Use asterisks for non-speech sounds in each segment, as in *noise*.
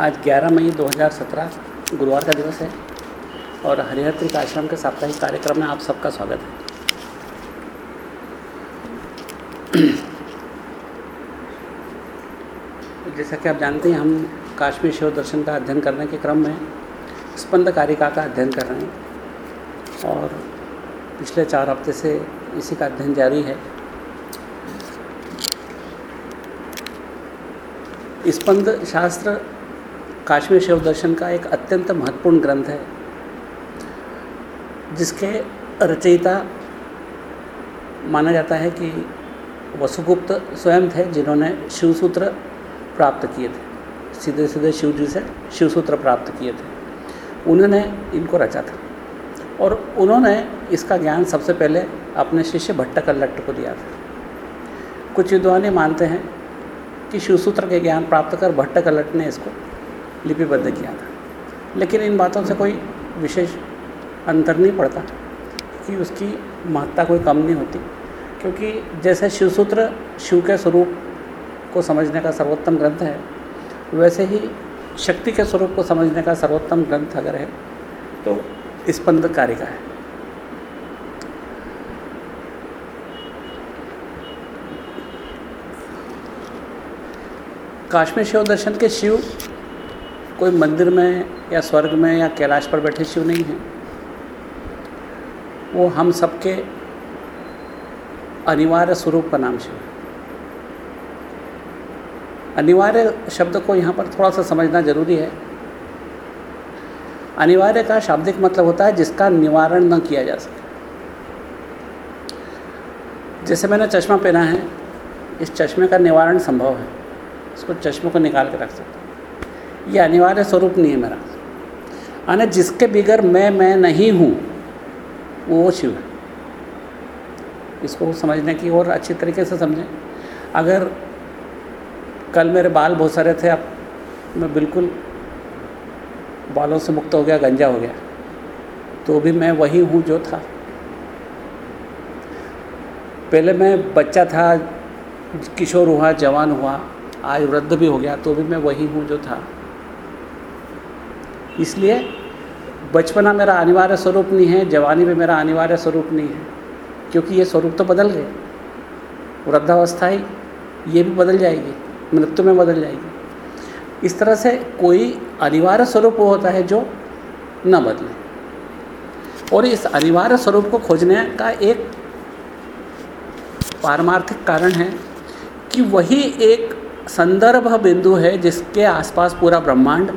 आज 11 मई 2017 गुरुवार का दिवस है और हरिहर आश्रम के साप्ताहिक कार्यक्रम में आप सबका स्वागत है। *clears throat* जैसा कि आप जानते हैं, हम काश्मीर शिव दर्शन का अध्ययन करने के क्रम में स्पंद कारिका का अध्ययन कर रहे हैं और पिछले चार हफ़्ते से इसी का अध्ययन जारी है। स्पंद शास्त्र काश्मीर शिव दर्शन का एक अत्यंत महत्वपूर्ण ग्रंथ है, जिसके रचयिता माना जाता है कि वसुगुप्त स्वयं थे, जिन्होंने शिवसूत्र प्राप्त किए थे। सीधे सीधे शिव जी से शिवसूत्र प्राप्त किए थे। उन्होंने इनको रचा था और उन्होंने इसका ज्ञान सबसे पहले अपने शिष्य भट्ट कल्लट्ट को दिया था। कुछ विद्वान मानते हैं कि शिवसूत्र के ज्ञान प्राप्त कर भट्ट कल्लट ने इसको लिपिबद्ध किया था। लेकिन इन बातों से कोई विशेष अंतर नहीं पड़ता कि उसकी महत्ता कोई कम नहीं होती। क्योंकि जैसे शिवसूत्र शिव के स्वरूप को समझने का सर्वोत्तम ग्रंथ है, वैसे ही शक्ति के स्वरूप को समझने का सर्वोत्तम ग्रंथ अगर है तो स्पंद कारिका है। काश्मीर शिव दर्शन के शिव कोई मंदिर में या स्वर्ग में या कैलाश पर बैठे शिव नहीं हैं। वो हम सबके अनिवार्य स्वरूप का नाम शिव है। अनिवार्य शब्द को यहाँ पर थोड़ा सा समझना ज़रूरी है। अनिवार्य का शाब्दिक मतलब होता है जिसका निवारण न किया जा सके। जैसे मैंने चश्मा पहना है, इस चश्मे का निवारण संभव है। इसको चश्मे को निकाल के रख सकता ये अनिवार्य स्वरूप नहीं है मेरा। अने जिसके बिगर मैं मैं नहीं हूँ, वो शिव है। इसको समझने की और अच्छी तरीके से समझें। अगर कल मेरे बाल बहुत सारे थे, अब मैं बिल्कुल बालों से मुक्त हो गया, गंजा हो गया तो भी मैं वही हूँ जो था। पहले मैं बच्चा था, किशोर हुआ, जवान हुआ, आज वृद्ध भी हो गया तो भी मैं वही हूँ जो था। इसलिए बचपना मेरा अनिवार्य स्वरूप नहीं है, जवानी में मेरा अनिवार्य स्वरूप नहीं है, क्योंकि ये स्वरूप तो बदल गए। वृद्धावस्था ही ये भी बदल जाएगी, मृत्यु में बदल जाएगी। इस तरह से कोई अनिवार्य स्वरूप वो होता है जो न बदले। और इस अनिवार्य स्वरूप को खोजने का एक पारमार्थिक कारण है कि वही एक संदर्भ बिंदु है जिसके आसपास पूरा ब्रह्मांड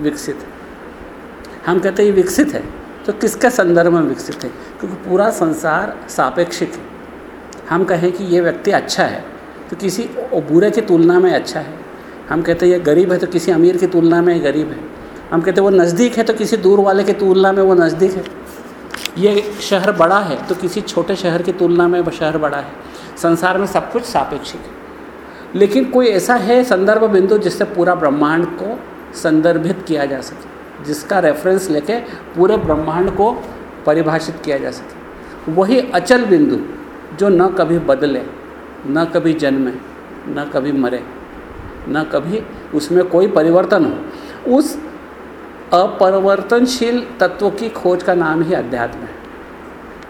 विकसित है। हम कहते हैं ये विकसित है। तो किसके संदर्भ में विकसित है? क्योंकि पूरा संसार सापेक्षिक है। हम कहें कि ये व्यक्ति अच्छा है तो किसी बुरे की तुलना में अच्छा है। हम कहते हैं ये गरीब है तो किसी अमीर की तुलना में गरीब है। हम कहते हैं वो नज़दीक है तो किसी दूर वाले की तुलना में वो नज़दीक है। ये शहर बड़ा है तो किसी छोटे शहर की तुलना में शहर बड़ा है। संसार में सब कुछ सापेक्षिक है। लेकिन कोई ऐसा है संदर्भ बिंदु जिससे पूरा ब्रह्मांड को संदर्भित किया जा सके? जिसका रेफरेंस लेके पूरे ब्रह्मांड को परिभाषित किया जा सके। वही अचल बिंदु जो न कभी बदले, न कभी जन्मे, न कभी मरे, न कभी उसमें कोई परिवर्तन हो, उस अपरिवर्तनशील तत्व की खोज का नाम ही अध्यात्म है।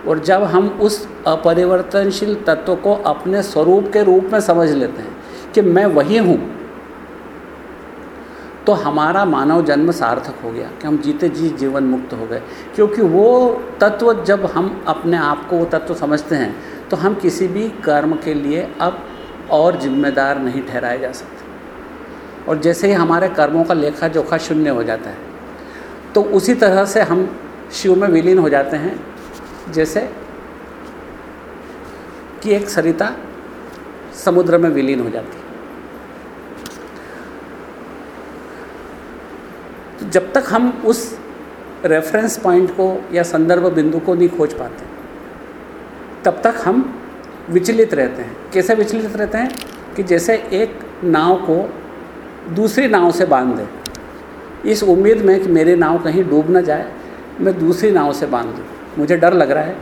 और जब हम उस अपरिवर्तनशील तत्व को अपने स्वरूप के रूप में समझ लेते हैं कि मैं वही हूँ तो हमारा मानव जन्म सार्थक हो गया कि हम जीते जी जीवन मुक्त हो गए। क्योंकि वो तत्व जब हम अपने आप को वो तत्व समझते हैं तो हम किसी भी कर्म के लिए अब और जिम्मेदार नहीं ठहराए जा सकते। और जैसे ही हमारे कर्मों का लेखा जोखा शून्य हो जाता है तो उसी तरह से हम शिव में विलीन हो जाते हैं। जैसे कि एक सरिता समुद्र में विलीन हो जाती है। जब तक हम उस रेफरेंस पॉइंट को या संदर्भ बिंदु को नहीं खोज पाते, तब तक हम विचलित रहते हैं। कैसे विचलित रहते हैं? कि जैसे एक नाव को दूसरी नाव से बाँध दें। इस उम्मीद में कि मेरी नाव कहीं डूब ना जाए, मैं दूसरी नाव से बाँध दूँ। मुझे डर लग रहा है।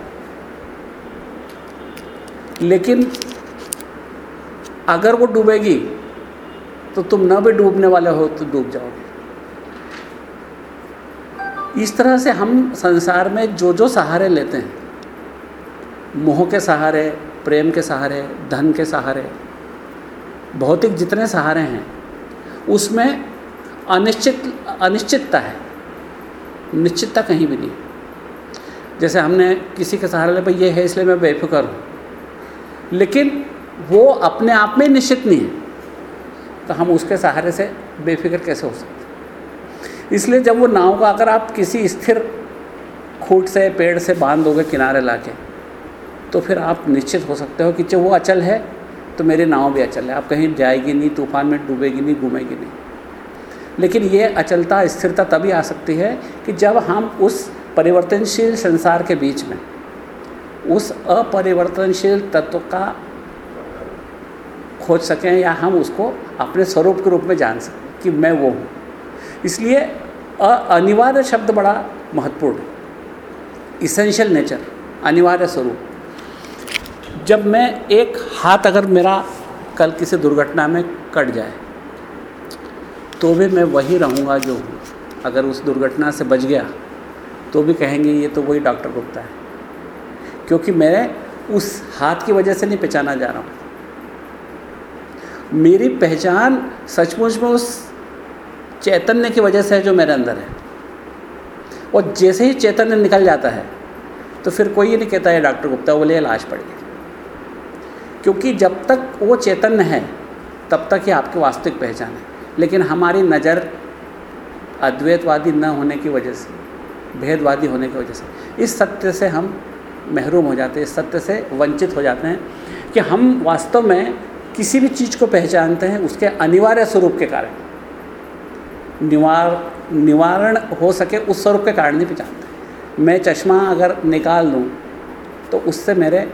लेकिन अगर वो डूबेगी तो तुम न भी डूबने वाले हो तो डूब जाओगे। इस तरह से हम संसार में जो जो सहारे लेते हैं, मोह के सहारे, प्रेम के सहारे, धन के सहारे, भौतिक जितने सहारे हैं, उसमें अनिश्चित, अनिश्चितता है। निश्चितता कहीं भी नहीं। जैसे हमने किसी के सहारे ले भाई ये है, इसलिए मैं बेफिक्र हूँ। लेकिन वो अपने आप में निश्चित नहीं है। तो हम उसके सहारे से बेफिक्र कैसे हो सकते इसलिए जब वो नाव का अगर आप किसी स्थिर खूट से, पेड़ से बाँध दोगे किनारे ला के तो फिर आप निश्चित हो सकते हो कि जब वो अचल है तो मेरी नाव भी अचल है। आप कहीं जाएगी नहीं, तूफ़ान में डूबेगी नहीं, घूमेगी नहीं। लेकिन ये अचलता, स्थिरता तभी आ सकती है कि जब हम उस परिवर्तनशील संसार के बीच में, उस अपरिवर्तनशील तत्व का खोज सकें या हम उसको अपने स्वरूप के रूप में जान सकें कि मैं वो हूँ। इसलिए अनिवार्य शब्द बड़ा महत्वपूर्ण है। इसेंशियल नेचर अनिवार्य स्वरूप। जब मैं एक हाथ अगर मेरा कल किसी दुर्घटना में कट जाए तो भी मैं वही रहूँगा जो अगर उस दुर्घटना से बच गया तो भी कहेंगे ये तो वही डॉक्टर गुप्ता है। क्योंकि मैं उस हाथ की वजह से नहीं पहचाना जा रहा हूँ। मेरी पहचान सचमुच में उस चैतन्य की वजह से है जो मेरे अंदर है। और जैसे ही चैतन्य निकल जाता है तो फिर कोई ये नहीं कहता है डॉक्टर गुप्ता बोले लाश पड़ी क्योंकि जब तक वो चैतन्य है, तब तक ही आपकी वास्तविक पहचान है। लेकिन हमारी नज़र अद्वैतवादी न होने की वजह से, भेदवादी होने की वजह से, इस सत्य से हम महरूम हो जाते हैं, इस सत्य से वंचित हो जाते हैं कि हम वास्तव में किसी भी चीज़ को पहचानते हैं, उसके अनिवार्य स्वरूप के कारण। निवार, निवारण हो सके उस स्वरूप के कारण नहीं पहचानते। मैं चश्मा अगर निकाल दूँ तो उससे मेरे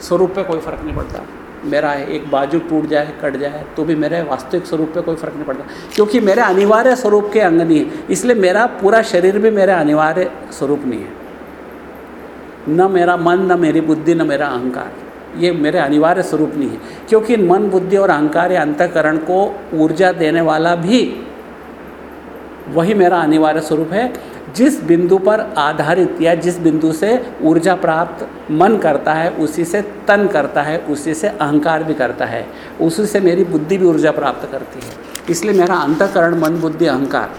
स्वरूप पे कोई फ़र्क नहीं पड़ता। मेरा एक बाजू टूट जाए, कट जाए तो भी मेरे वास्तविक स्वरूप पे कोई फ़र्क नहीं पड़ता। क्योंकि मेरे अनिवार्य स्वरूप के अंग नहीं है। इसलिए मेरा पूरा शरीर भी मेरा अनिवार्य स्वरूप नहीं है। न मेरा मन, न मेरी बुद्धि, न मेरा अहंकार। ये मेरे अनिवार्य स्वरूप नहीं है। क्योंकि मन, बुद्धि और अहंकार या अंतकरण को ऊर्जा देने वाला भी वही मेरा अनिवार्य स्वरूप है। जिस बिंदु पर आधारित या जिस बिंदु से ऊर्जा प्राप्त मन करता है, उसी से तन करता है, उसी से अहंकार भी करता है, उसी से मेरी बुद्धि भी ऊर्जा प्राप्त करती है। इसलिए मेरा अंतकरण मन, बुद्धि, अहंकार,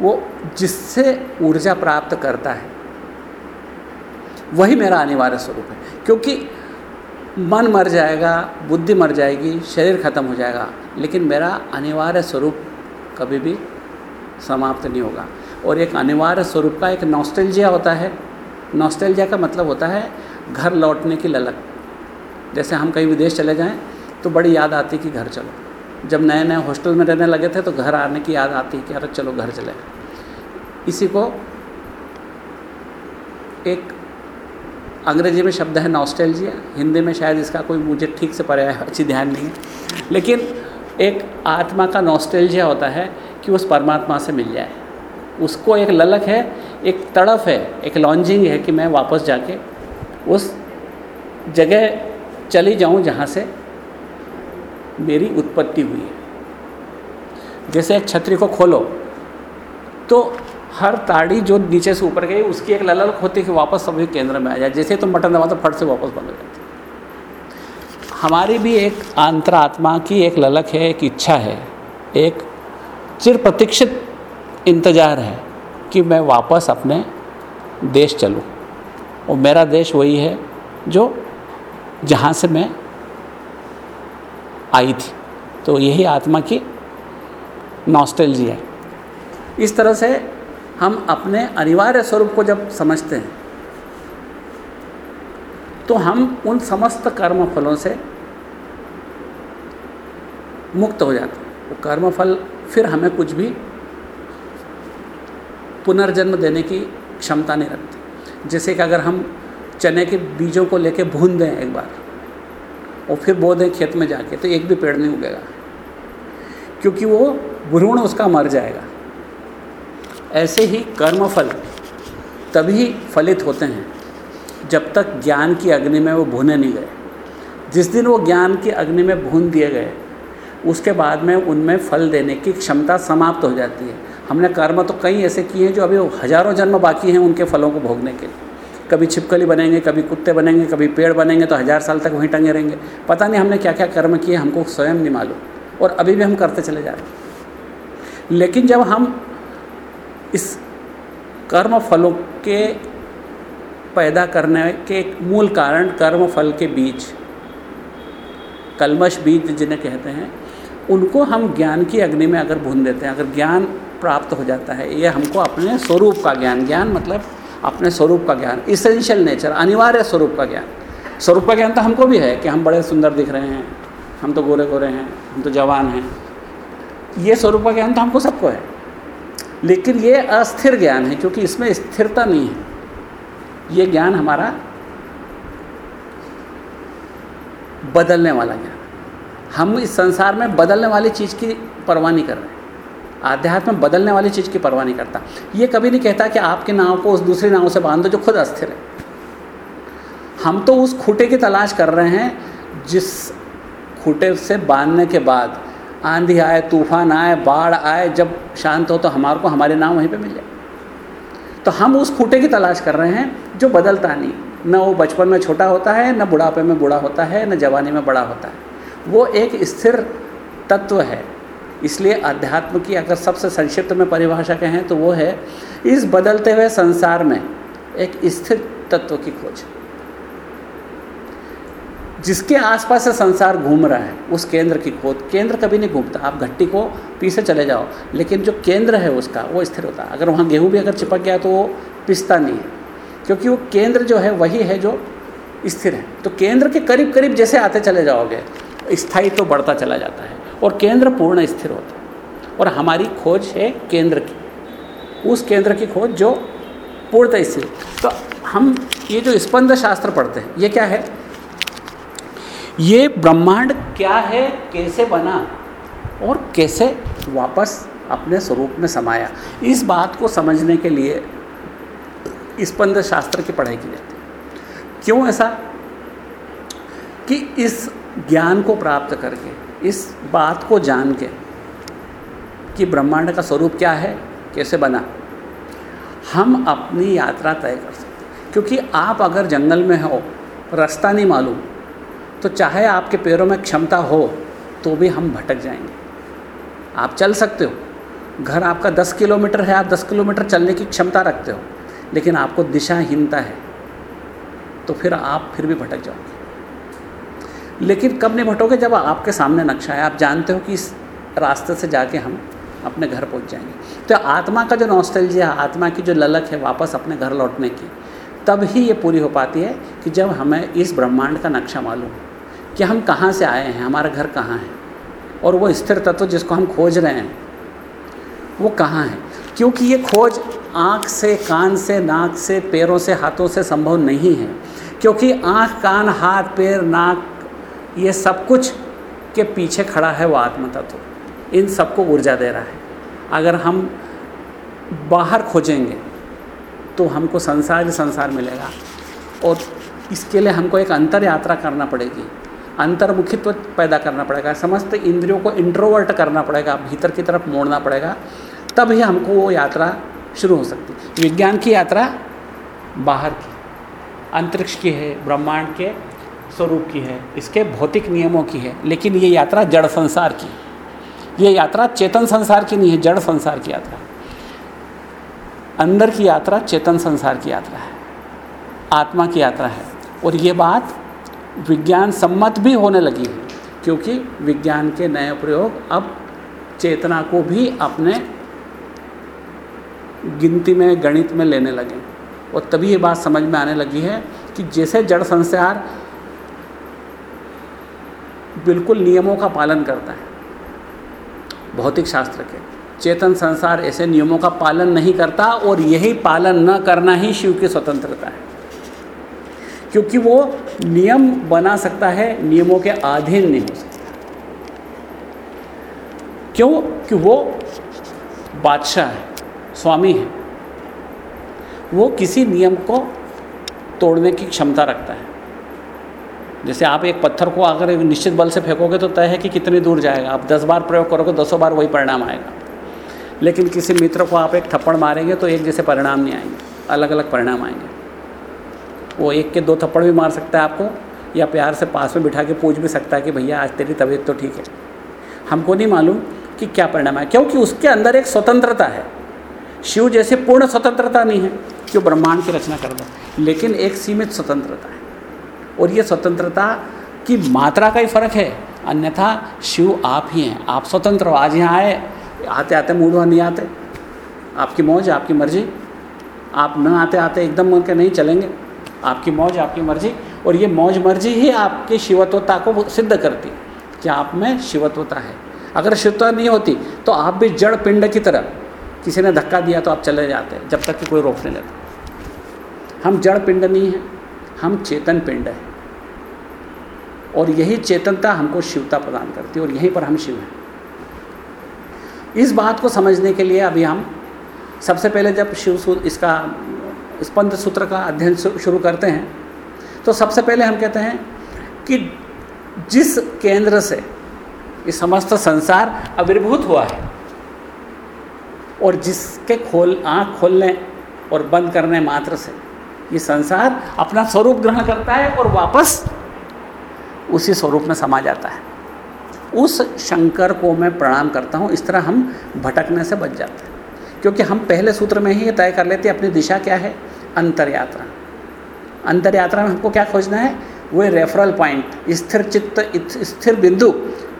वो जिससे ऊर्जा प्राप्त करता है, वही मेरा अनिवार्य स्वरूप है। क्योंकि मन मर जाएगा, बुद्धि मर जाएगी, शरीर खत्म हो जाएगा, लेकिन मेरा अनिवार्य स्वरूप कभी भी समाप्त नहीं होगा। और एक अनिवार्य स्वरूप का एक नॉस्टेलजिया होता है। नॉस्टेलजिया का मतलब होता है घर लौटने की ललक। जैसे हम कहीं विदेश चले जाएँ तो बड़ी याद आती कि घर चलो। जब नए नए हॉस्टल में रहने लगे थे तो घर आने की याद आती कि अरे चलो घर चले। इसी को एक अंग्रेज़ी में शब्द है नॉस्टेलजिया हिंदी में शायद इसका कोई मुझे ठीक से पर्याय अच्छी ध्यान नहीं है। लेकिन एक आत्मा का नॉस्टेलजिया होता है कि उस परमात्मा से मिल जाए। उसको एक ललक है, एक तड़फ है, एक लॉन्जिंग है कि मैं वापस जाके उस जगह चली जाऊँ जहाँ से मेरी उत्पत्ति हुई है। जैसे एक छतरी को खोलो तो हर ताड़ी जो नीचे से ऊपर गई, उसकी एक ललक होती है कि वापस सभी केंद्र में आ जाए। जैसे तुम बटन दबा तो फट से वापस बंद हो जाती हमारी भी एक अंतरात्मा की एक ललक है, एक इच्छा है, एक चिर प्रतीक्षित इंतज़ार है कि मैं वापस अपने देश चलूँ। और मेरा देश वही है जो जहाँ से मैं आई थी। तो यही आत्मा की नॉस्टेलजी है। इस तरह से हम अपने अनिवार्य स्वरूप को जब समझते हैं तो हम उन समस्त कर्म फलों से मुक्त हो जाते हैं। वो कर्म फल फिर हमें कुछ भी पुनर्जन्म देने की क्षमता नहीं रखते। जैसे कि अगर हम चने के बीजों को लेके भून दें एक बार, और फिर बो दें खेत में जाके तो एक भी पेड़ नहीं उगेगा। क्योंकि वो भ्रूण उसका मर जाएगा। ऐसे ही कर्मफल तभी फलित होते हैं जब तक ज्ञान की अग्नि में वो भूने नहीं गए। जिस दिन वो ज्ञान की अग्नि में भून दिए गए उसके बाद में उनमें फल देने की क्षमता समाप्त हो जाती है। हमने कर्म तो कई ऐसे किए हैं जो अभी हज़ारों जन्म बाकी हैं उनके फलों को भोगने के लिए। कभी छिपकली बनेंगे, कभी कुत्ते बनेंगे, कभी पेड़ बनेंगे तो हज़ार साल तक वहीं टंगे रहेंगे। पता नहीं हमने क्या क्या कर्म किए, हमको स्वयं नहीं मालूम। और अभी भी हम करते चले जा रहे हैं। लेकिन जब हम इस कर्म फलों के पैदा करने के एक मूल कारण कर्म फल के बीज, कलमश बीज जिन्हें कहते हैं उनको हम ज्ञान की अग्नि में अगर भून देते हैं, अगर ज्ञान प्राप्त हो जाता है, ये हमको अपने स्वरूप का ज्ञान ज्ञान मतलब अपने स्वरूप का ज्ञान इसेंशियल नेचर अनिवार्य स्वरूप का ज्ञान। स्वरूप का ज्ञान तो हमको भी है कि हम बड़े सुंदर दिख रहे हैं, हम तो गोरे गोरे हैं, हम तो जवान हैं। ये स्वरूप का ज्ञान तो हमको सबको है। लेकिन ये अस्थिर ज्ञान है, क्योंकि इसमें स्थिरता नहीं है। ये ज्ञान हमारा बदलने वाला ज्ञान। हम इस संसार में बदलने वाली चीज़ की परवाह नहीं कर रहे आध्यात्म बदलने वाली चीज़ की परवाह नहीं करता। ये कभी नहीं कहता कि आपके नाव को उस दूसरे नाव से बाँध दो जो खुद अस्थिर है। हम तो उस खूटे की तलाश कर रहे हैं, जिस खूटे से बांधने के बाद आंधी आए, तूफ़ान आए, बाढ़ आए, जब शांत हो तो हमारे को हमारे नाव वहीं पे मिल जाए। तो हम उस खूटे की तलाश कर रहे हैं, जो बदलता नहीं। न वो बचपन में छोटा होता है, न बुढ़ापे में बूढ़ा होता है, न जवानी में बड़ा होता है। वो एक स्थिर तत्व है। इसलिए अध्यात्म की अगर सबसे संक्षिप्त में परिभाषा कहें तो वो है, इस बदलते हुए संसार में एक स्थिर तत्व की खोज। जिसके आसपास से संसार घूम रहा है, उस केंद्र की खोज। केंद्र कभी नहीं घूमता, आप घट्टी को पीछे चले जाओ, लेकिन जो केंद्र है उसका, वो स्थिर होता है। अगर वहाँ गेहूँ भी अगर चिपक गया तो वो पिसता नहीं है, क्योंकि वो केंद्र जो है वही है जो स्थिर है। तो केंद्र के करीब करीब जैसे आते चले जाओगे स्थायी तो बढ़ता चला जाता है और केंद्र पूर्ण स्थिर होता है। और हमारी खोज है केंद्र की, उस केंद्र की खोज जो पूर्णतः स्थिर तो हम ये जो स्पंद शास्त्र पढ़ते हैं, ये क्या है? ये ब्रह्मांड क्या है, कैसे बना और कैसे वापस अपने स्वरूप में समाया, इस बात को समझने के लिए स्पंद शास्त्र की पढ़ाई की जाती है। क्यों ऐसा? कि इस ज्ञान को प्राप्त करके, इस बात को जान के कि ब्रह्मांड का स्वरूप क्या है, कैसे बना, हम अपनी यात्रा तय कर सकते क्योंकि आप अगर जंगल में हो, रास्ता नहीं मालूम तो चाहे आपके पैरों में क्षमता हो तो भी हम भटक जाएँगे। आप चल सकते हो। घर आपका दस किलोमीटर है, आप दस किलोमीटर चलने की क्षमता रखते हो, लेकिन आपको दिशाहीनता है तो फिर आप फिर भी भटक जाओगे। लेकिन कब नहीं भटोगे जब आपके सामने नक्शा है। आप जानते हो कि इस रास्ते से जाके हम अपने घर पहुँच जाएँगे। तो आत्मा का जो नॉस्टैल्जिया है, आत्मा की जो ललक है वापस अपने घर लौटने की, तब ही ये पूरी हो पाती है कि जब हमें इस ब्रह्मांड का नक्शा मालूम कि हम कहाँ से आए हैं, हमारा घर कहाँ है, और वो स्थिर तत्व जिसको हम खोज रहे हैं, वो कहाँ है? क्योंकि ये खोज आँख से, कान से, नाक से, पैरों से, हाथों से संभव नहीं है। क्योंकि आँख, कान, हाथ, पैर, नाक ये सब कुछ के पीछे खड़ा है वो आत्म तत्व इन सबको ऊर्जा दे रहा है। अगर हम बाहर खोजेंगे तो हमको संसार ही संसार मिलेगा। और इसके लिए हमको एक अंतर यात्रा करना पड़ेगी। अंतर्मुखित्व पैदा करना पड़ेगा। समस्त इंद्रियों को इंट्रोवर्ट करना पड़ेगा। भीतर की तरफ़ मोड़ना पड़ेगा। तब ही हमको वो यात्रा शुरू हो सकती। विज्ञान की यात्रा बाहर की। अंतरिक्ष की है, ब्रह्मांड के स्वरूप की है, इसके भौतिक नियमों की है, लेकिन ये यात्रा जड़ संसार की। ये यात्रा चेतन संसार की नहीं है, जड़ संसार की यात्रा। अंदर की यात्रा चेतन संसार की यात्रा है, आत्मा की यात्रा है। और ये बात विज्ञान सम्मत भी होने लगी है, क्योंकि विज्ञान के नए प्रयोग अब चेतना को भी अपने गिनती में, गणित में लेने लगे। और तभी ये बात समझ में आने लगी है कि जैसे जड़ संसार बिल्कुल नियमों का पालन करता है। भौतिक शास्त्र के। चेतन संसार ऐसे नियमों का पालन नहीं करता और यही पालन न करना ही शिव की स्वतंत्रता है। क्योंकि वो नियम बना सकता है, नियमों के अधीन नहीं हो सकता। क्यों? कि वो बादशाह है, स्वामी है। वो किसी नियम को तोड़ने की क्षमता रखता है। जैसे आप एक पत्थर को अगर एक निश्चित बल से फेंकोगे तो तय है कि कितनी दूर जाएगा। आप दस बार प्रयोग करोगे दसों बार वही परिणाम आएगा। लेकिन किसी मित्र को आप एक थप्पड़ मारेंगे तो एक जैसे परिणाम नहीं आएँगे। अलग अलग परिणाम आएँगे। वो एक के दो थप्पड़ भी मार सकता है आपको, या प्यार से पास में बिठा के पूछ भी सकता है कि भैया, आज तेरी तबीयत तो ठीक है। हमको नहीं मालूम कि क्या परिणाम है क्योंकि उसके अंदर एक स्वतंत्रता है। शिव जैसे पूर्ण स्वतंत्रता नहीं है कि ब्रह्मांड की रचना कर दो, लेकिन एक सीमित स्वतंत्रता है। और ये स्वतंत्रता की मात्रा का ही फ़र्क है। अन्यथा शिव आप ही हैं। आप स्वतंत्र हो। आज यहाँ आए, आते आते मूड नहीं आते। आपकी मौज, आपकी मर्ज़ी। आप न आते आते एकदम मन के नहीं चलेंगे। आपकी मौज, आपकी मर्ज़ी। और ये मौज, मर्ज़ी ही आपकी शिवत्वता को सिद्ध करती। कि आप में शिवत्वता है। अगर शिवत्वता नहीं होती तो आप भी जड़ पिंड की तरह। किसी ने धक्का दिया तो आप चले जाते जब तक कि कोई रोक नहीं लेता हम जड़ पिंड नहीं हैं। हम चेतन पिंड हैं। और यही चेतनता हमको शिवता प्रदान करती है और यहीं पर हम शिव हैं। इस बात को समझने के लिए अभी हम सबसे पहले जब शिव सूत्र इसका स्पंद सूत्र का अध्ययन शुरू करते हैं तो सबसे पहले हम कहते हैं कि जिस केंद्र से ये समस्त संसार आविर्भूत हुआ है और जिसके खोल, आँख खोलने और बंद करने मात्र से ये संसार अपना स्वरूप ग्रहण करता है और वापस उसी स्वरूप में समा जाता है। उस शंकर को मैं प्रणाम करता हूँ, इस तरह हम भटकने से बच जाते हैं। क्योंकि हम पहले सूत्र में ही ये तय कर लेते हैं, अपनी दिशा क्या है? अंतर यात्रा अंतर यात्रा में हमको क्या खोजना है? वो रेफरल पॉइंट स्थिर चित्त स्थिर बिंदु,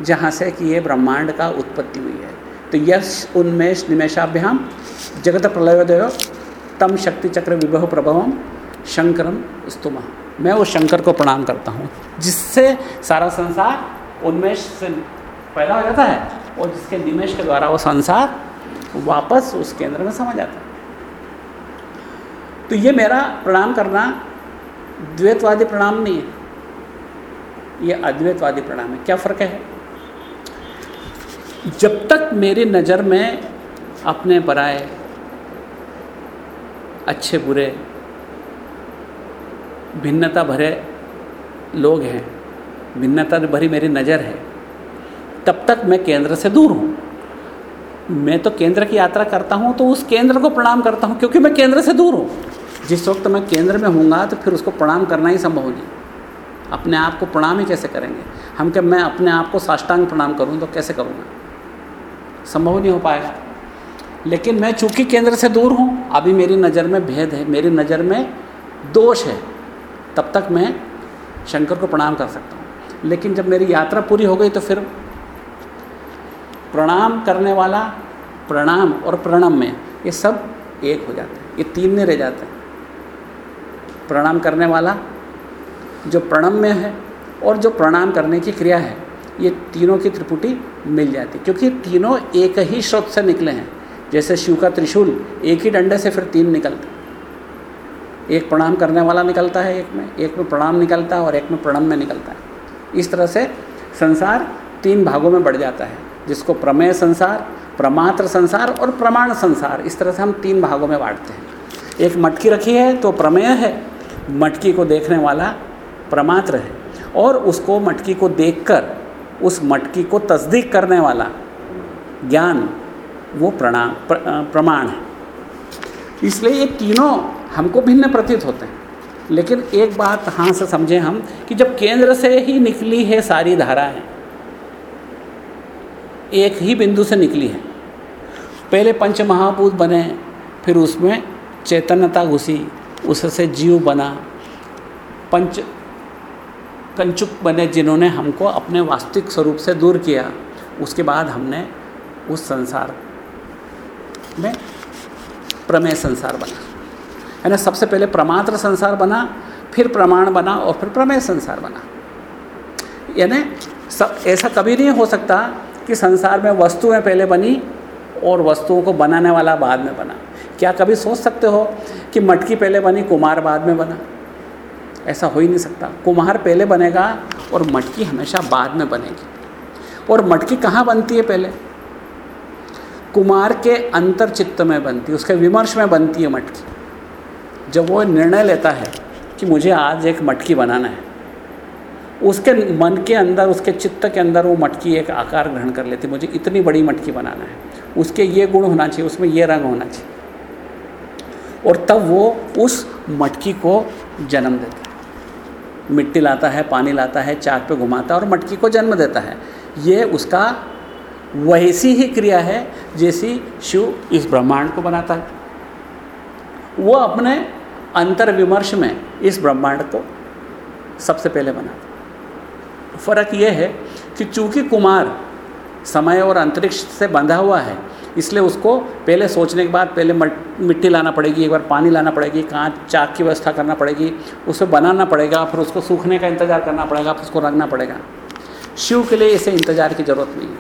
जहाँ से कि ये ब्रह्मांड का उत्पत्ति हुई है। तो यश, उन्मेष निमेशाभ्याम जगत प्रलयोदय, तम शक्ति चक्र विभव प्रभवम शंकरम स्तुमा। मैं वो शंकर को प्रणाम करता हूँ, जिससे सारा संसार उन्मेष से पैदा हो जाता है और जिसके निमेश के द्वारा वो संसार वापस उस केंद्र में समझ जाता है। तो ये मेरा प्रणाम करना द्वैतवादी प्रणाम नहीं है, ये अद्वैतवादी प्रणाम है। क्या फ़र्क है? जब तक मेरी नज़र में अपने पराए, अच्छे बुरे भिन्नता भरे लोग हैं, भिन्नता भरी मेरी नज़र है, तब तक मैं केंद्र से दूर हूँ। मैं तो केंद्र की यात्रा करता हूँ तो उस केंद्र को प्रणाम करता हूँ, क्योंकि मैं केंद्र से दूर हूँ। जिस वक्त मैं केंद्र में हूँगा तो फिर उसको प्रणाम करना ही संभव नहीं अपने आप को प्रणाम ही कैसे करेंगे? हम क्या, मैं अपने आप को साष्टांग प्रणाम करूँ तो कैसे करूँगा? संभव नहीं हो पाएगा। लेकिन मैं चूँकि केंद्र से दूर हूँ, अभी मेरी नज़र में भेद है, मेरी नज़र में दोष है। तब तक मैं शंकर को प्रणाम कर सकता हूँ। लेकिन जब मेरी यात्रा पूरी हो गई तो फिर प्रणाम करने वाला, प्रणाम और प्रणम में ये सब एक हो जाते हैं। ये तीन नहीं रह जाते हैं। प्रणाम करने वाला जो प्रणम में है और जो प्रणाम करने की क्रिया है, ये तीनों की त्रिपुटी मिल जाती क्योंकि तीनों एक ही स्रोत से निकले हैं। जैसे शिव का त्रिशूल एक ही डंडे से फिर तीन निकलते एक प्रणाम करने वाला निकलता है एक में एक में प्रणाम निकलता है और एक में प्रणम में निकलता है। इस तरह से संसार तीन भागों में बढ़ जाता है जिसको प्रमेय संसार प्रमात्र संसार और प्रमाण संसार इस तरह से हम तीन भागों में बांटते हैं। एक मटकी रखी है तो प्रमेय है मटकी को देखने वाला प्रमात्र है और उसको मटकी को देखकर उस मटकी को तस्दीक करने वाला ज्ञान वो प्रणाम प्र, प्रमाण है। इसलिए ये तीनों हमको भिन्न प्रतीत होते हैं। लेकिन एक बात हाँ से समझें हम कि जब केंद्र से ही निकली है सारी धाराएँ, एक ही बिंदु से निकली है। पहले पंच महाभूत बने, फिर उसमें चैतन्यता घुसी, उससे जीव बना, पंच कंचुक बने जिन्होंने हमको अपने वास्तविक स्वरूप से दूर किया। उसके बाद हमने उस संसार में प्रमेय संसार बना। है ना, सबसे पहले प्रमात्र संसार बना, फिर प्रमाण बना और फिर प्रमेय संसार बना। यानी सब, ऐसा कभी नहीं हो सकता कि संसार में वस्तुएँ पहले बनी और वस्तुओं को बनाने वाला बाद में बना। क्या कभी सोच सकते हो कि मटकी पहले बनी कुमार बाद में बना? ऐसा हो ही नहीं सकता। कुम्हार पहले बनेगा और मटकी हमेशा बाद में बनेगी। और मटकी कहाँ बनती है पहले? कुमार के अंतर चित्त में बनती है, उसके विमर्श में बनती है मटकी। जब वो निर्णय लेता है कि मुझे आज एक मटकी बनाना है, उसके मन के अंदर, उसके चित्त के अंदर वो मटकी एक आकार ग्रहण कर लेती मुझे इतनी बड़ी मटकी बनाना है, उसके ये गुण होना चाहिए, उसमें ये रंग होना चाहिए। और तब वो उस मटकी को जन्म देता है। मिट्टी लाता है, पानी लाता है चाक पे घुमाता है और मटकी को जन्म देता है। ये उसका वैसी ही क्रिया है जैसी शिव इस ब्रह्मांड को बनाता है। वो अपने अंतर विमर्श में इस ब्रह्मांड को सबसे पहले बनाता फ़र्क ये है कि चूँकि कुमार समय और अंतरिक्ष से बंधा हुआ है, इसलिए उसको पहले सोचने के बाद पहले मिट्टी लाना पड़ेगी, एक बार पानी लाना पड़ेगी, कांच, चाक की व्यवस्था करना पड़ेगी, उसे बनाना पड़ेगा, फिर उसको सूखने का इंतज़ार करना पड़ेगा, फिर उसको रंगना पड़ेगा। शिव के लिए इसे इंतज़ार की ज़रूरत नहीं है।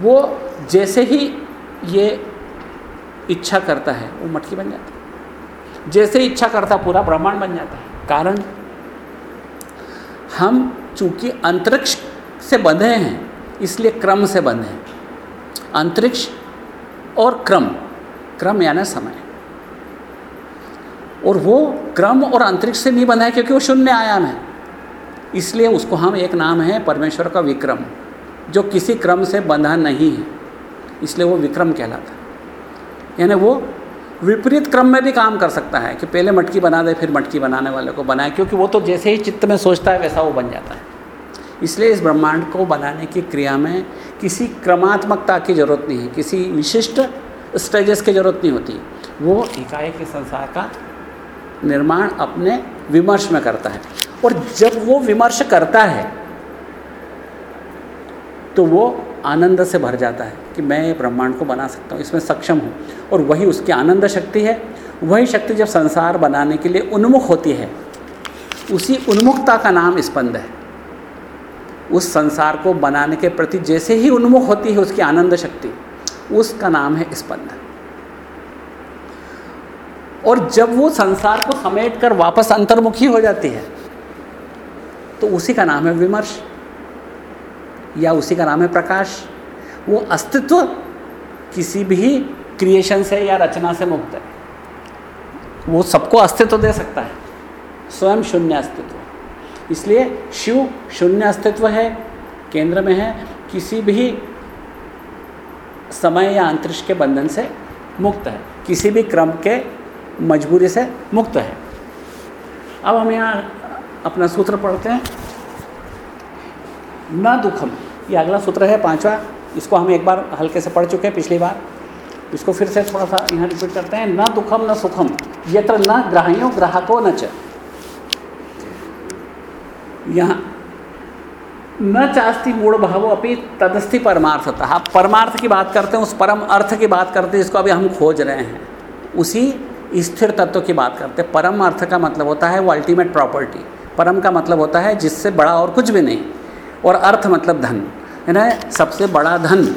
वो जैसे ही ये इच्छा करता है, वो मटकी बन जाती है। जैसे इच्छा करता पूरा ब्रह्मांड बन जाता है। कारण, हम चूँकि अंतरिक्ष से बंधे हैं, इसलिए क्रम से बंधे हैं। अंतरिक्ष और क्रम क्रम यानी समय। और वो क्रम और अंतरिक्ष से नहीं बंधा है क्योंकि वो शून्य आयाम है। इसलिए उसको हम एक नाम है परमेश्वर का विक्रम, जो किसी क्रम से बंधा नहीं है। इसलिए वो विक्रम कहलाता है। यानी वो विपरीत क्रम में भी काम कर सकता है कि पहले मटकी बना दे, फिर मटकी बनाने वाले को बनाए, क्योंकि वो तो जैसे ही चित्त में सोचता है, वैसा वो बन जाता है। इसलिए इस ब्रह्मांड को बनाने की क्रिया में किसी क्रमात्मकता की ज़रूरत नहीं है, किसी विशिष्ट स्टेजेस की ज़रूरत नहीं होती। वो इकाई के संसार का निर्माण अपने विमर्श में करता है। और जब वो विमर्श करता है तो वो आनंद से भर जाता है कि मैं ब्रह्मांड को बना सकता हूँ, इसमें सक्षम हूँ। और वही उसकी आनंद शक्ति है, वही शक्ति जब संसार बनाने के लिए उन्मुख होती है, उसी उन्मुखता का नाम स्पंद है। उस संसार को बनाने के प्रति जैसे ही उन्मुख होती है उसकी आनंद शक्ति, उसका नाम है स्पंद। और जब वो संसार को समेट कर वापस अंतर्मुखी हो जाती है तो उसी का नाम है विमर्श। या उसी का नाम है प्रकाश, वो अस्तित्व किसी भी क्रिएशन से या रचना से मुक्त है। वो सबको अस्तित्व दे सकता है। स्वयं शून्य अस्तित्व। इसलिए शिव शून्य अस्तित्व है, केंद्र में है, किसी भी समय या अंतरिक्ष के बंधन से मुक्त है। किसी भी क्रम के मजबूरी से मुक्त है। अब हम यहाँ अपना सूत्र पढ़ते हैं। न दुखम। ये अगला सूत्र है पांचवा। इसको हम एक बार हल्के से पढ़ चुके हैं पिछली बार। इसको फिर से थोड़ा सा यहाँ रिपीट करते हैं। न दुखम, न सुखम। यत्र न ग्राह्यो, ग्राहको न च। यहाँ, न चास्ती मूढ़ भावो अपनी तदस्थि परमार्थता। परमार्थ की बात करते हैं, उस परम अर्थ की बात करते हैं, जिसको अभी हम खोज रहे हैं। उसी स्थिर तत्व की बात करते हैं। परम अर्थ का मतलब होता है वो अल्टीमेट प्रॉपर्टी परम का मतलब होता है जिससे बड़ा और कुछ भी नहीं। और अर्थ मतलब धन। है ना सबसे बड़ा धन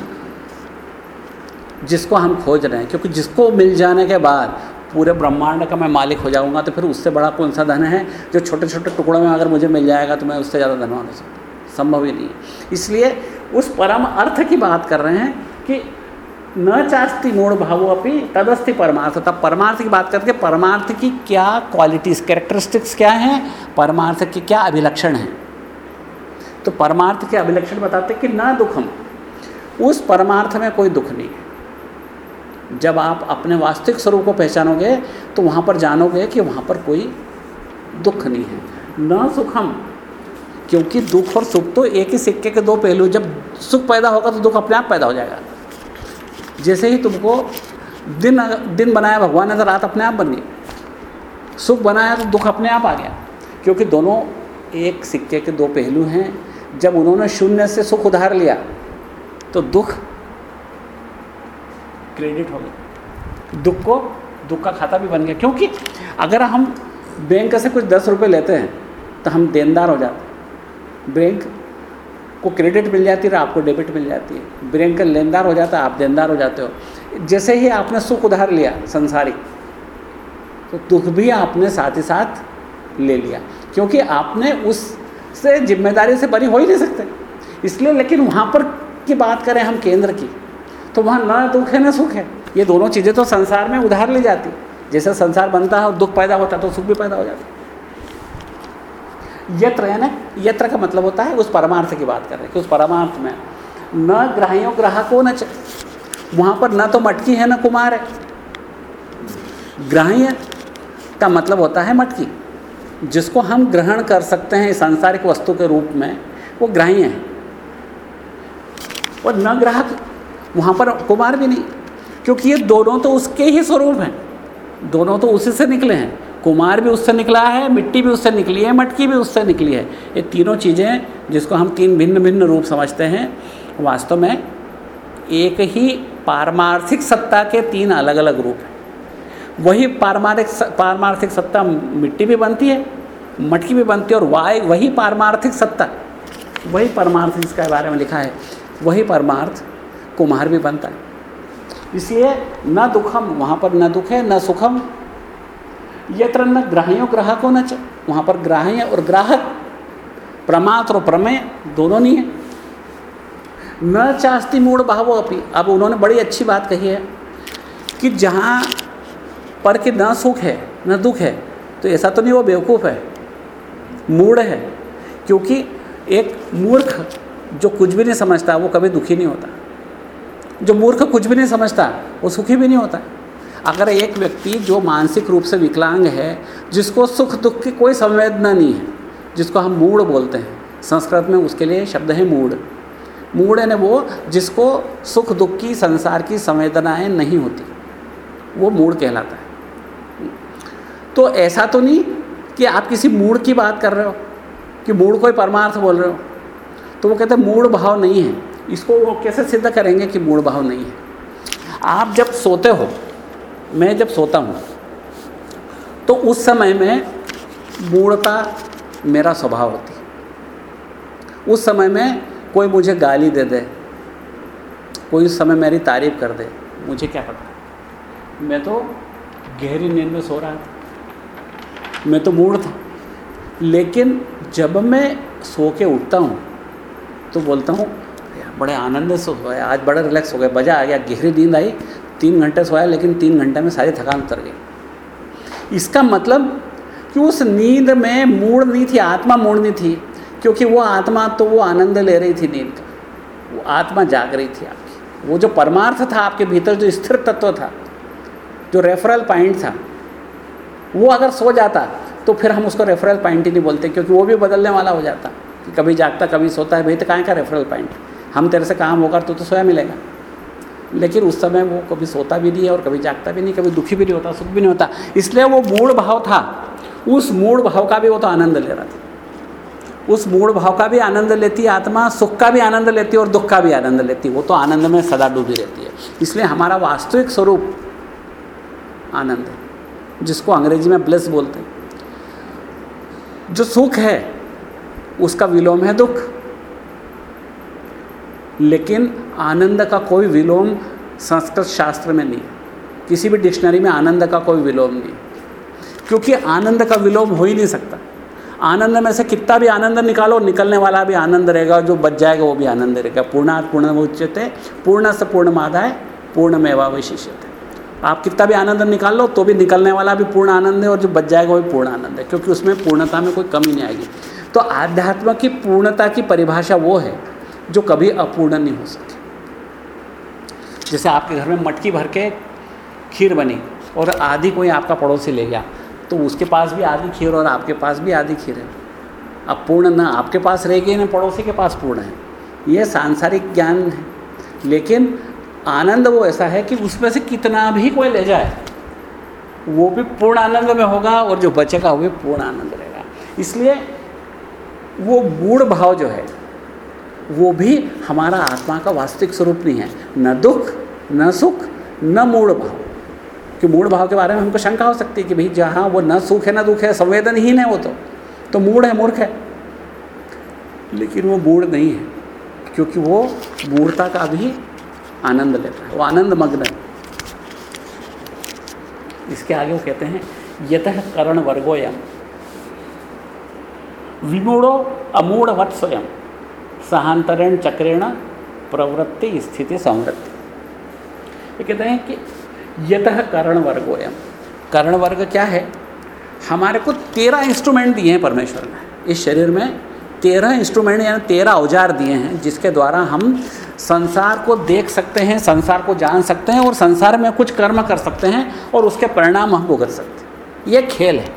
जिसको हम खोज रहे हैं, क्योंकि जिसको मिल जाने के बाद पूरे ब्रह्मांड का मैं मालिक हो जाऊँगा तो फिर उससे बड़ा कौन सा धन है? जो छोटे छोटे टुकड़ों में अगर मुझे मिल जाएगा तो मैं उससे ज़्यादा धनवान हो सकता संभव ही नहीं इसलिए उस परम अर्थ की बात कर रहे हैं कि न चास्ती मूढ़ भावो अपनी तदस्थि परमार्थ। तब परमार्थ की बात करके परमार्थ की क्या क्वालिटीज़ कैरेक्टरिस्टिक्स क्या हैं? परमार्थ के क्या अभिलक्षण हैं? तो परमार्थ के अभिलक्षण बताते कि ना दुखम उस परमार्थ में कोई दुख नहीं है। जब आप अपने वास्तविक स्वरूप को पहचानोगे तो वहाँ पर जानोगे कि वहाँ पर कोई दुख नहीं है। न सुखम क्योंकि दुख और सुख तो एक ही सिक्के के दो पहलू, जब सुख पैदा होगा तो दुख अपने आप पैदा हो जाएगा। जैसे ही तुमको दिन दिन बनाया, भगवान ने तो रात अपने आप बन। गई सुख बनाया तो दुख अपने आप आ गया, क्योंकि दोनों एक सिक्के के दो पहलू हैं। जब उन्होंने शून्य से सुख उधार लिया तो दुख क्रेडिट हो गया। दुख को, दुख का खाता भी बन गया। क्योंकि अगर हम बैंक से कुछ दस रुपये लेते हैं तो हम देनदार हो जाते बैंक को क्रेडिट मिल जाती है आपको डेबिट मिल जाती है। बैंक का लेनदार हो जाता है, आप देनदार हो जाते हो। जैसे ही आपने सुख उधार लिया संसारिक तो दुख भी आपने साथ ही साथ ले लिया। क्योंकि आपने उस से ज़िम्मेदारी से बरी हो ही नहीं सकते। इसलिए लेकिन वहाँ पर की बात करें हम केंद्र की तो वहाँ न दुख है, न सुख है। ये दोनों चीज़ें तो संसार में उधार ली जाती। जैसे संसार बनता है और दुख पैदा होता है तो सुख भी पैदा हो जाता यत्र है ना यत्र का मतलब होता है उस परमार्थ की बात कर रहे हैं कि उस परमार्थ में न ग्राहियों ग्राहकों न वहाँ पर न तो मटकी है, न कुमार है। ग्राह्य का मतलब होता है मटकी। जिसको हम ग्रहण कर सकते हैं सांसारिक वस्तु के रूप में, वो ग्राह्य है। और न ग्राहक, वहाँ पर कुमार भी नहीं, क्योंकि ये दोनों तो उसके ही स्वरूप हैं। दोनों तो उसी से निकले हैं। कुमार भी उससे निकला है, मिट्टी भी उससे निकली है, मटकी भी उससे निकली है। ये तीनों चीज़ें जिसको हम तीन भिन्न भिन्न रूप समझते हैं, वास्तव में एक ही पारमार्थिक सत्ता के तीन अलग अलग रूप हैं। वही पारमार्थिक पारमार्थिक सत्ता मिट्टी भी बनती है, मटकी भी बनती है, और वाय, वही पारमार्थिक सत्ता। वही परमार्थ जिसके बारे में लिखा है, वही परमार्थ कुम्हार भी बनता है। इसलिए न दुखम, वहाँ पर न दुख है न सुखम, यत्र न ग्राह्यो, ग्राहको न वहाँ पर ग्राह्य और ग्राहक प्रमात्र और प्रमेय दोनों नहीं है। न चास्ती मूड भावो अपनी अब उन्होंने बड़ी अच्छी बात कही है कि जहाँ पर कि ना सुख है, न दुख है? तो ऐसा तो नहीं, वो बेवकूफ़ है मूड है, क्योंकि एक मूर्ख जो कुछ भी नहीं समझता, वो कभी दुखी नहीं होता। जो मूर्ख कुछ भी नहीं समझता, वो सुखी भी नहीं होता। अगर एक व्यक्ति जो मानसिक रूप से विकलांग है, जिसको सुख दुख की कोई संवेदना नहीं है, जिसको हम मूड बोलते हैं, संस्कृत में उसके लिए शब्द है मूड मूड है वो जिसको सुख दुख की, संसार की संवेदनाएँ नहीं होती, वो मूड कहलाता है। तो ऐसा तो नहीं कि आप किसी मूड की बात कर रहे हो, कि मूड कोई परमार्थ बोल रहे हो। तो वो कहते हैं मूड भाव नहीं है। इसको वो कैसे सिद्ध करेंगे कि मूड भाव नहीं है? आप जब सोते हो, मैं जब सोता हूँ तो उस समय में मूढ़ता मेरा स्वभाव होती उस समय में कोई मुझे गाली दे दे, कोई उस समय मेरी तारीफ़ कर दे, मुझे क्या पता? मैं तो गहरी नींद में सो रहा था। मैं तो मूड था। लेकिन जब मैं सो के उठता हूँ तो बोलता हूँ बड़े आनंद से सोया आज बड़ा रिलैक्स हो गया, मज़ा आ गया, गहरी नींद आई, तीन घंटे सोया, लेकिन तीन घंटे में सारी थकान उतर गई। इसका मतलब कि उस नींद में मूड नहीं थी, आत्मा मूड नहीं थी, क्योंकि वो आत्मा तो वो आनंद ले रही थी नींद का। वो आत्मा जाग रही थी आपकी। वो जो परमार्थ था, आपके भीतर जो स्थिर तत्व था, जो रेफरल पॉइंट था वो अगर सो जाता तो फिर हम उसको रेफरल पॉइंट ही नहीं बोलते, क्योंकि वो भी बदलने वाला हो जाता, कि कभी जागता, कभी सोता है, भाई तो कहाँ का रेफरल पॉइंट हम तेरे से काम होकर तो तो सोया मिलेगा। लेकिन उस समय वो कभी सोता भी नहीं है और कभी जागता भी नहीं, कभी दुखी भी नहीं होता, सुख भी नहीं होता। इसलिए वो मूड भाव था। उस मूड भाव का भी वो तो आनंद ले रहा था। उस मूड भाव का भी आनंद लेती आत्मा, सुख का भी आनंद लेती और दुख का भी आनंद लेती वो तो आनंद में सदा डूबी रहती है। इसलिए हमारा वास्तविक स्वरूप आनंद है। जिसको अंग्रेज़ी में ब्लेस बोलते हैं। जो सुख है, उसका विलोम है दुख। लेकिन आनंद का कोई विलोम संस्कृत शास्त्र में नहीं किसी भी डिक्शनरी में आनंद का कोई विलोम नहीं क्योंकि आनंद का विलोम हो ही नहीं सकता। आनंद में से कितना भी आनंद निकालो, निकलने वाला भी आनंद रहेगा, जो बच जाएगा वो भी आनंद रहेगा। पूर्णात पूर्ण उच्चते पूर्ण से पूर्ण मादाय पूर्ण मेवा वैशिष्यते आप कितना भी आनंद निकाल लो तो भी निकलने वाला भी पूर्ण आनंद है और जो बच जाएगा वो भी पूर्ण आनंद है, क्योंकि उसमें पूर्णता में कोई कमी नहीं आएगी। तो आध्यात्म की पूर्णता की परिभाषा वो है, जो कभी अपूर्ण नहीं हो सकती जैसे आपके घर में मटकी भर के खीर बनी और आधी कोई आपका पड़ोसी ले गया तो उसके पास भी आधी खीर और आपके पास भी आधी खीर है। अब पूर्ण ना आपके पास रहेगी, ना पड़ोसी के पास पूर्ण है। ये सांसारिक ज्ञान है, लेकिन आनंद वो ऐसा है कि उसमें से कितना भी कोई ले जाए, वो भी पूर्ण आनंद में होगा और जो बचेगा वो भी पूर्ण आनंद रहेगा। इसलिए वो मूड भाव जो है, वो भी हमारा आत्मा का वास्तविक स्वरूप नहीं है। न दुख, न सुख, न मूढ़ भाव। कि मूढ़ भाव के बारे में हमको शंका हो सकती है कि भाई जहाँ वो न सुख है, न दुख है, संवेदनहीन है वो तो तो मूड है, मूर्ख है। लेकिन वो मूढ़ नहीं है, क्योंकि वो मूर्ता का भी आनंद लेता है, वो आनंद मग्न है। इसके आगे वो कहते हैं, यत करण वर्गोयम विमूढ़ो अमूढ़ स्वयं सहांतरण चक्रेण प्रवृत्ति स्थिति संवृत्ति। ये कहते हैं कि यत कर्ण वर्गोयम करण वर्ग क्या है? हमारे को तेरह इंस्ट्रूमेंट दिए हैं परमेश्वर ने। इस शरीर में तेरह इंस्ट्रूमेंट यानी तेरह औज़ार दिए हैं, जिसके द्वारा हम संसार को देख सकते हैं, संसार को जान सकते हैं और संसार में कुछ कर्म कर सकते हैं और उसके परिणाम हम भुगत सकते हैं। ये खेल है।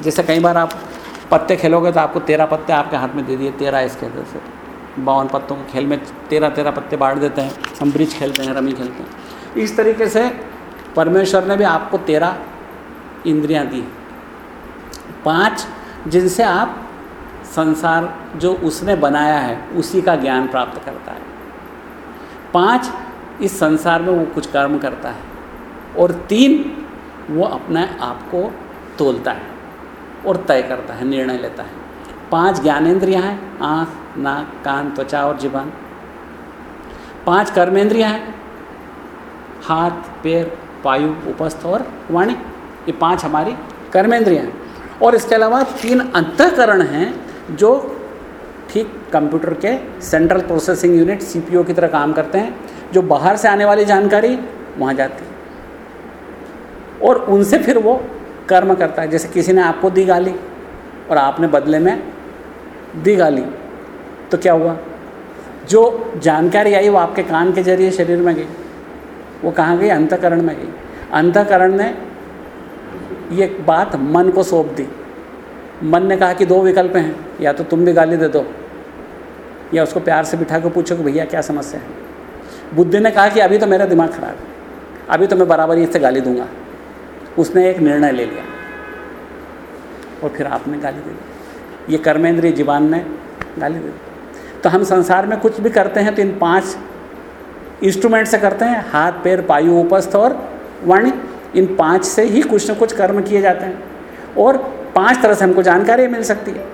जैसे कई बार आप पत्ते खेलोगे तो आपको तेरह पत्ते आपके हाथ में दे दिए, तेरह इसके अंदर से। बावन पत्तों के खेल में तेरह तेरह पत्ते बांट देते हैं। हम ब्रिज खेलते हैं, रमी खेलते हैं। इस तरीके से परमेश्वर ने भी आपको तेरह इंद्रियाँ दी पाँच जिनसे आप संसार जो उसने बनाया है, उसी का ज्ञान प्राप्त करता है। पाँच, इस संसार में वो कुछ कर्म करता है। और तीन, वो अपने आप को तोलता है और तय करता है, निर्णय लेता है। पाँच ज्ञानेन्द्रियाँ हैं, आँख, नाक, कान, त्वचा और जीवन पाँच कर्मेंद्रियाँ हैं, हाथ, पैर, वायु, उपस्थ और वाणी। ये पाँच हमारी कर्मेंद्रियाँ हैं। और इसके अलावा तीन अंतकरण हैं जो ठीक कंप्यूटर के सेंट्रल प्रोसेसिंग यूनिट सीपीयू की तरह काम करते हैं, जो बाहर से आने वाली जानकारी वहाँ जाती है। और उनसे फिर वो कर्म करता है। जैसे किसी ने आपको दी गाली और आपने बदले में दी गाली तो क्या हुआ? जो जानकारी आई वो आपके कान के ज़रिए शरीर में गई। वो कहाँ गई? अंतकरण में गई। अंतकरण ने ये बात मन को सौंप दी। मन ने कहा कि दो विकल्प हैं, या तो तुम भी गाली दे दो, या उसको प्यार से बिठा कर पूछो कि भैया क्या समस्या है। बुद्धि ने कहा कि अभी तो मेरा दिमाग खराब है, अभी तो मैं बराबर इससे गाली दूँगा। उसने एक निर्णय ले लिया और फिर आपने गाली दे दी। ये कर्मेंद्रीय जीवान ने गाली दे दी। तो हम संसार में कुछ भी करते हैं तो इन पाँच इंस्ट्रूमेंट से करते हैं, हाथ, पैर, पायु, उपस्थ और वाणी। इन पाँच से ही कुछ न कुछ कर्म किए जाते हैं। और पाँच तरह से हमको जानकारी मिल सकती है।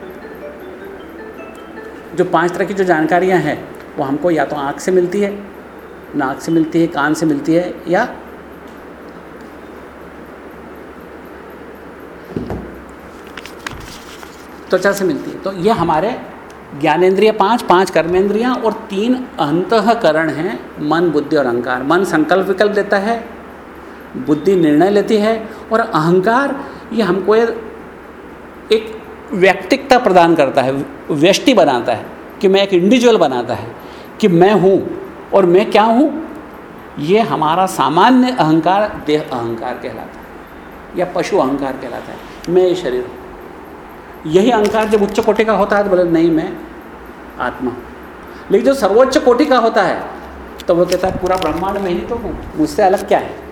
जो पाँच तरह की जो जानकारियाँ हैं, वो हमको या तो आँख से मिलती है नाक से मिलती है, कान से मिलती है, या त्वचा से मिलती है। तो ये हमारे ज्ञानेन्द्रिय पाँच पाँच कर्मेंद्रियाँ और तीन अंतकरण हैं, मन, बुद्धि और अहंकार। मन संकल्प विकल्प देता है बुद्धि निर्णय लेती है और अहंकार ये हमको एक व्यक्तिकता प्रदान करता है, व्यष्टि बनाता है कि मैं एक इंडिविजुअल बनाता है कि मैं हूँ और मैं क्या हूँ? ये हमारा सामान्य अहंकार, देह अहंकार कहलाता है या पशु अहंकार कहलाता है। मैं ये शरीर हूँ। यही अहंकार जब उच्च कोटि का होता है तो बोले, नहीं, मैं आत्मा लेकिन जो सर्वोच्च कोटि का होता है तो वो कहता है, पूरा ब्रह्मांड में ही तो मुझसे अलग क्या है?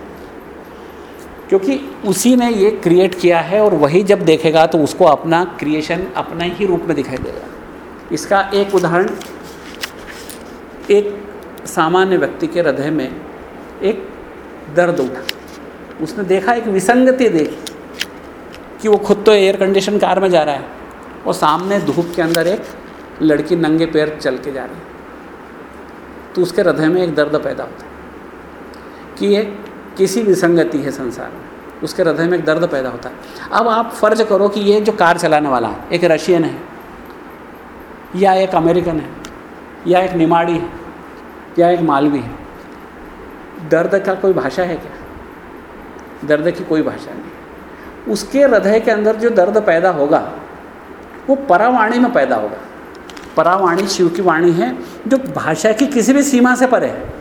क्योंकि उसी ने ये क्रिएट किया है और वही जब देखेगा तो उसको अपना क्रिएशन अपने ही रूप में दिखाई देगा। इसका एक उदाहरण, एक सामान्य व्यक्ति के हृदय में एक दर्द उठा। उसने देखा एक विसंगति देखी कि वो खुद तो एयर कंडीशन कार में जा रहा है और सामने धूप के अंदर एक लड़की नंगे पैर चल के जा रही है। तो उसके हृदय में एक दर्द पैदा होता है कि ये किसी विसंगति है संसार में, उसके हृदय में एक दर्द पैदा होता है। अब आप फ़र्ज़ करो कि ये जो कार चलाने वाला है, एक रशियन है, या एक अमेरिकन है, या एक निमाड़ी है, या एक मालवी है, दर्द का कोई भाषा है क्या? दर्द की कोई भाषा नहीं। उसके हृदय के अंदर जो दर्द पैदा होगा, वो परावाणी में पैदा होगा। परावाणी शिव की वाणी है, जो भाषा की किसी भी सीमा से परे है,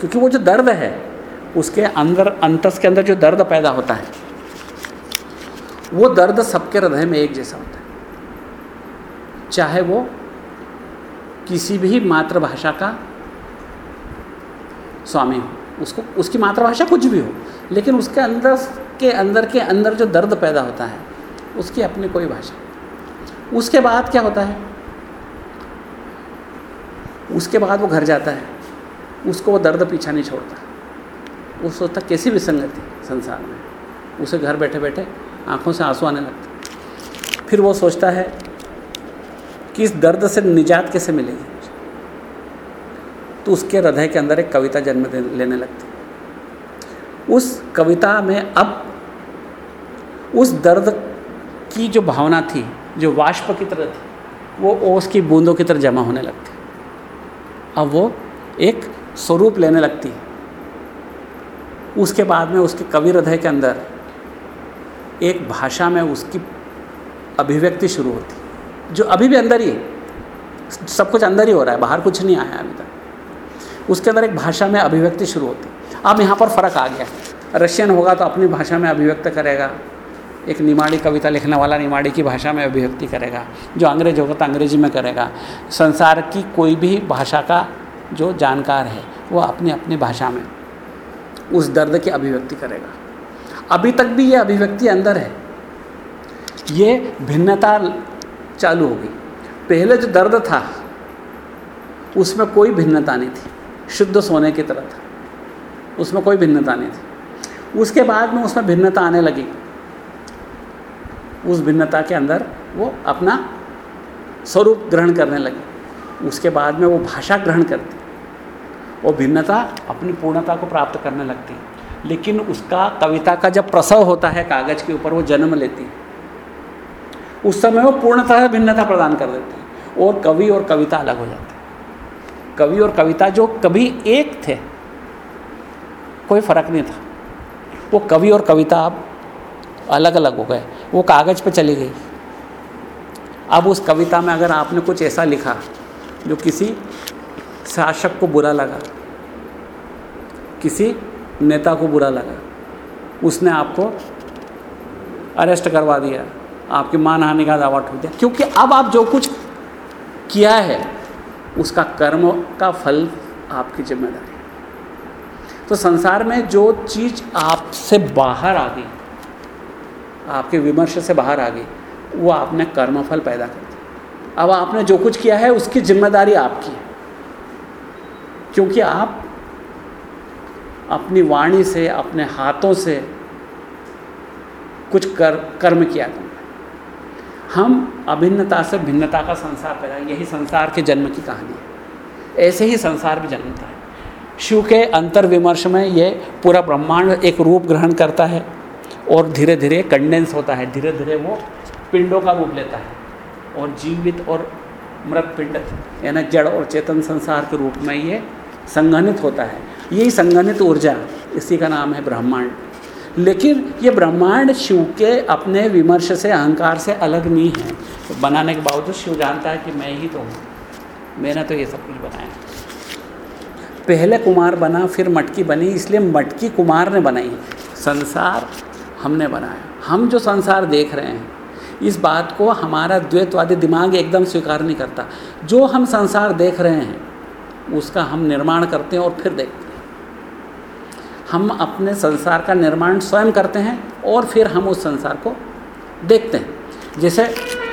क्योंकि वो जो दर्द है उसके अंदर, अंतस के अंदर जो दर्द पैदा होता है, वो दर्द सबके हृदय में एक जैसा होता है। चाहे वो किसी भी मातृभाषा का स्वामी हो, उसको, उसकी मातृभाषा कुछ भी हो, लेकिन उसके अंदर, के अंदर के अंदर जो दर्द पैदा होता है, उसकी अपनी कोई भाषा उसके बाद क्या होता है? उसके बाद वो घर जाता है, उसको वो दर्द पीछा नहीं छोड़ता। वो सोचता कैसी विसंगति संसार में। उसे घर बैठे बैठे आँखों से आँसू आने लगते। फिर वो सोचता है कि इस दर्द से निजात कैसे मिलेगी? तो उसके हृदय के अंदर एक कविता जन्म लेने लगती। उस कविता में अब उस दर्द की जो भावना थी, जो वाष्प की तरह थी, वो ओस की बूंदों की तरह जमा होने लगती। अब वो एक स्वरूप लेने लगती। है उसके बाद में उसके कवि हृदय के अंदर एक भाषा में उसकी अभिव्यक्ति शुरू होती, जो अभी भी अंदर ही सब कुछ अंदर ही हो रहा है, बाहर कुछ नहीं आया अभी तक। उसके अंदर एक भाषा में अभिव्यक्ति शुरू होती। अब यहाँ पर फ़र्क आ गया। रशियन होगा तो अपनी भाषा में अभिव्यक्त करेगा। एक निमाड़ी कविता लिखने वाला निमाड़ी की भाषा में अभिव्यक्ति करेगा, जो अंग्रेज़ होगा तो अंग्रेज़ी में करेगा। संसार की कोई भी भाषा का जो जानकार है, वो अपनी अपनी भाषा में उस दर्द की अभिव्यक्ति करेगा। अभी तक भी ये अभिव्यक्ति अंदर है। ये भिन्नता चालू होगी। पहले जो दर्द था, उसमें कोई भिन्नता नहीं थी। शुद्ध सोने की तरह था। उसमें कोई भिन्नता नहीं थी। उसके बाद में उसमें भिन्नता आने लगी। उस भिन्नता के अंदर वो अपना स्वरूप ग्रहण करने लगी। उसके बाद में वो भाषा ग्रहण करती। वो भिन्नता अपनी पूर्णता को प्राप्त करने लगती है। लेकिन उसका कविता का जब प्रसव होता है कागज़ के ऊपर, वो जन्म लेती है। उस समय वो पूर्णतः भिन्नता प्रदान कर देते हैं और कवि और कविता अलग हो जाते हैं। कवि और कविता जो कभी एक थे, कोई फ़र्क नहीं था। वो कवि और कविता अब अलग अलग हो गए। वो कागज़ पे चली गई। अब उस कविता में अगर आपने कुछ ऐसा लिखा जो किसी शासक को बुरा लगा। किसी नेता को बुरा लगा। उसने आपको अरेस्ट करवा दिया। आपकी मानहानि का दावा ठोक दिया। क्योंकि अब आप जो कुछ किया है, उसका कर्म का फल आपकी ज़िम्मेदारी तो संसार में जो चीज़ आपसे बाहर आ गई, आपके विमर्श से बाहर आ गई, वो आपने कर्मफल पैदा कर दिया। अब आपने जो कुछ किया है, उसकी ज़िम्मेदारी आपकी है। क्योंकि आप अपनी वाणी से, अपने हाथों से कुछ कर, कर्म किया तुमने हम अभिन्नता से भिन्नता का संसार पैदा यही संसार के जन्म की कहानी है। ऐसे ही संसार भी जन्मता है। शिव के अंतर विमर्श में ये पूरा ब्रह्मांड एक रूप ग्रहण करता है और धीरे धीरे कंडेंस होता है। धीरे धीरे वो पिंडों का रूप लेता है और जीवित और मृत पिंड, यानी जड़ और चेतन संसार के रूप में ये संघनित होता है। यही संघनित ऊर्जा, इसी का नाम है ब्रह्मांड। लेकिन ये ब्रह्मांड शिव के अपने विमर्श से, अहंकार से अलग नहीं है। तो बनाने के बावजूद शिव जानता है कि मैं ही तो हूँ। मैंने तो ये सब कुछ बनाया। पहले कुमार बना, फिर मटकी बनी, इसलिए मटकी कुमार ने बनाई। संसार हमने बनाया। हम जो संसार देख रहे हैं, इस बात को हमारा द्वैतवादी दिमाग एकदम स्वीकार नहीं करता। जो हम संसार देख रहे हैं उसका हम निर्माण करते हैं और फिर देखते हैं। हम अपने संसार का निर्माण स्वयं करते हैं और फिर हम उस संसार को देखते हैं। जैसे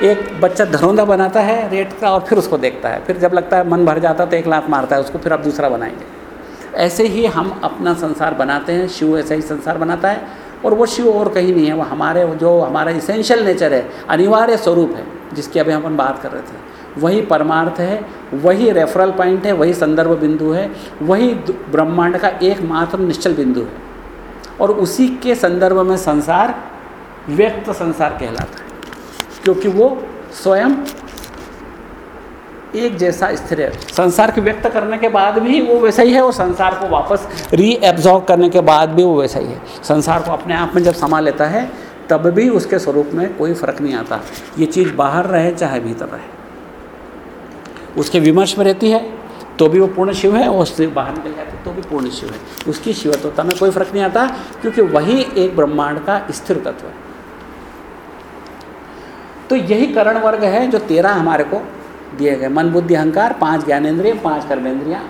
एक बच्चा धरोंदा बनाता है रेट का और फिर उसको देखता है। फिर जब लगता है मन भर जाता है तो एक लात मारता है, उसको फिर आप दूसरा बनाएँगे। ऐसे ही हम अपना संसार बनाते हैं, शिव ऐसा ही संसार बनाता है और वो शिव और कहीं नहीं है, वो हमारे, जो हमारा इसेंशियल नेचर है, अनिवार्य स्वरूप है, जिसकी अभी हम बात कर रहे थे। वही परमार्थ है, वही रेफरल पॉइंट है, वही संदर्भ बिंदु है, वही ब्रह्मांड का एकमात्र निश्चल बिंदु है। और उसी के संदर्भ में संसार व्यक्त संसार कहलाता है, क्योंकि वो स्वयं एक जैसा स्थिर है। संसार को व्यक्त करने के बाद भी वो वैसा ही है, और संसार को वापस रीएब्जॉर्व करने के बाद भी वो वैसा ही है। संसार को अपने आप में जब समा लेता है, तब भी उसके स्वरूप में कोई फ़र्क नहीं आता। ये चीज़ बाहर रहे, चाहे भीतर रहे। उसके विमर्श में रहती है तो भी वो पूर्ण शिव है, और उससे बाहर निकल जाती है तो भी पूर्ण शिव है। उसकी शिवत्वता में कोई फ़र्क नहीं आता, क्योंकि वही एक ब्रह्मांड का स्थिर तत्व है। तो यही करण वर्ग है जो तेरह हमारे को दिए गए। मन, बुद्धि, अहंकार, पाँच ज्ञानेन्द्रिय, पाँच कर्मेंद्रियाँ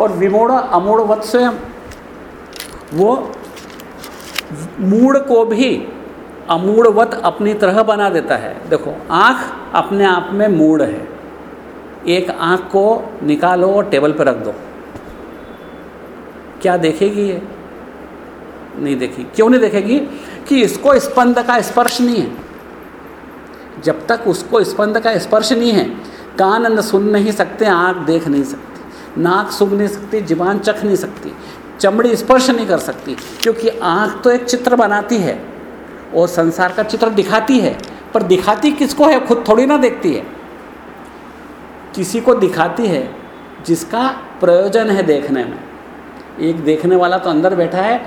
और विमूढ़ अमूढ़वत स्वयं। वो मूड को भी अमूढ़वत अपनी तरह बना देता है। देखो, आँख अपने आप में मूड है। एक आँख को निकालो और टेबल पर रख दो। क्या देखेगी ये? नहीं देखेगी। क्यों नहीं देखेगी? कि इसको स्पंद का स्पर्श नहीं है। जब तक उसको स्पंद का स्पर्श नहीं है, कान न सुन नहीं सकते, आँख देख नहीं सकती, नाक सूंघ नहीं सकती, जीवान चख नहीं सकती, चमड़ी स्पर्श नहीं कर सकती, क्योंकि आँख तो एक चित्र बनाती है और संसार का चित्र दिखाती है, पर दिखाती किसको है? खुद थोड़ी ना देखती है। किसी को दिखाती है, जिसका प्रयोजन है देखने में। एक देखने वाला तो अंदर बैठा है,